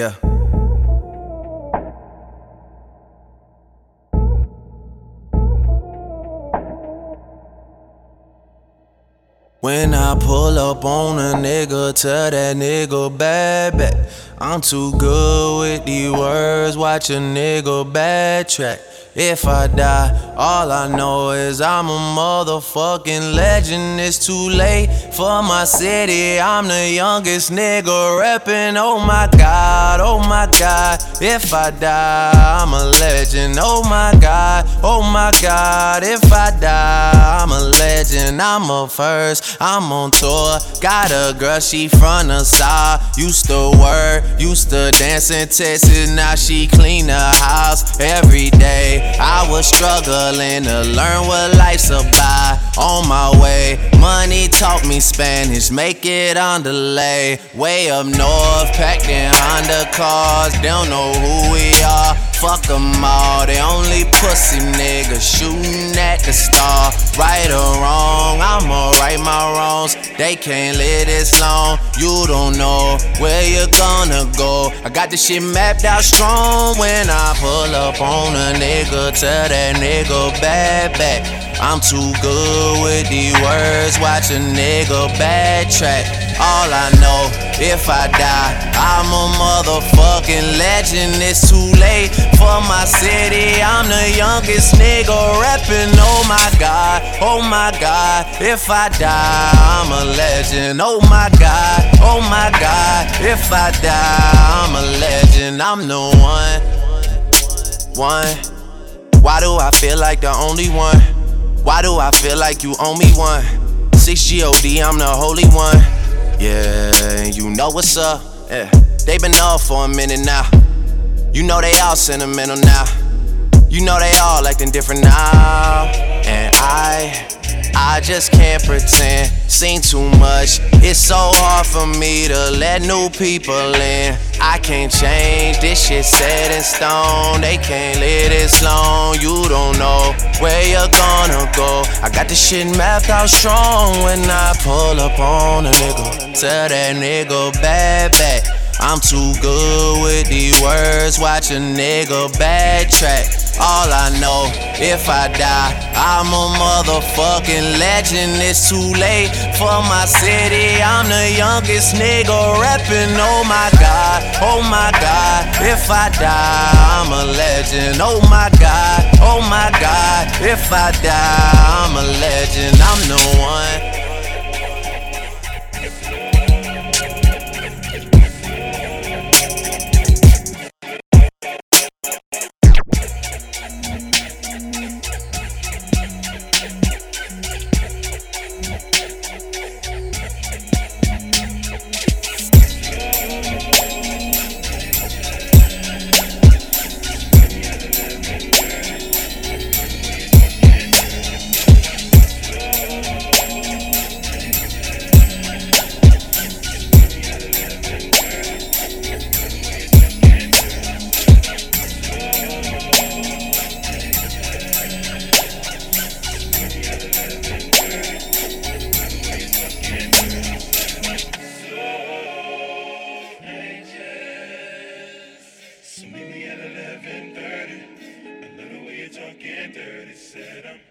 Yeah. When I pull up on a nigga, tell that nigga bad back. I'm too good with these words, watch a nigga backtrack. If I die, all I know is I'm a motherfucking legend. It's too late for my city. I'm the youngest nigga reppin'. Oh my god, oh my god. If I die, I'm a legend. Oh my god, oh my god. If I die, I'm a legend. I'm a first, I'm on tour. Got a girl, she from the side. Used to work, used to dance in Texas. Now she clean the house every day. I was struggling to learn what life's about. On my way, money taught me Spanish, make it on delay. Way up north, packed in Honda cars, don't know who we are. Fuck them all, they only pussy niggas shooting at the star. Right or wrong, I'ma right my wrongs. They can't live this long, you don't know where you're gonna go. I got this shit mapped out strong when I pull up on a nigga, tell that nigga bad back. I'm too good with these words, watch a nigga backtrack. All I know, if I die, I'm a motherfucking legend. It's too late for my city. I'm the youngest nigga rapping. Oh my god, oh my god. If I die, I'm a legend. Oh my god, oh my god. If I die, I'm a legend. I'm the one. One. Why do I feel like the only one? Why do I feel like you owe me one? 6 GOD, I'm the holy one. Yeah, you know what's up. Yeah. They been off for a minute now. You know they all sentimental now. You know they all acting different now. And I, I just can't pretend. Seen too much. It's so hard for me to let new people in. I can't change. This shit set in stone. They can't live this long. You don't know where you're gonna go. I got this shit mapped out strong when I pull up on a nigga. Tell that nigga bad back. I'm too good with these words, watch a nigga backtrack. All I know, if I die, I'm a motherfucking legend. It's too late for my city. I'm the youngest nigga rapping. Oh my god, oh my god. If I die, I'm a legend. Oh my god, oh my god. If I die, I'm a legend. I'm the one. 11:30. I love the way you're talking dirty. Said I'm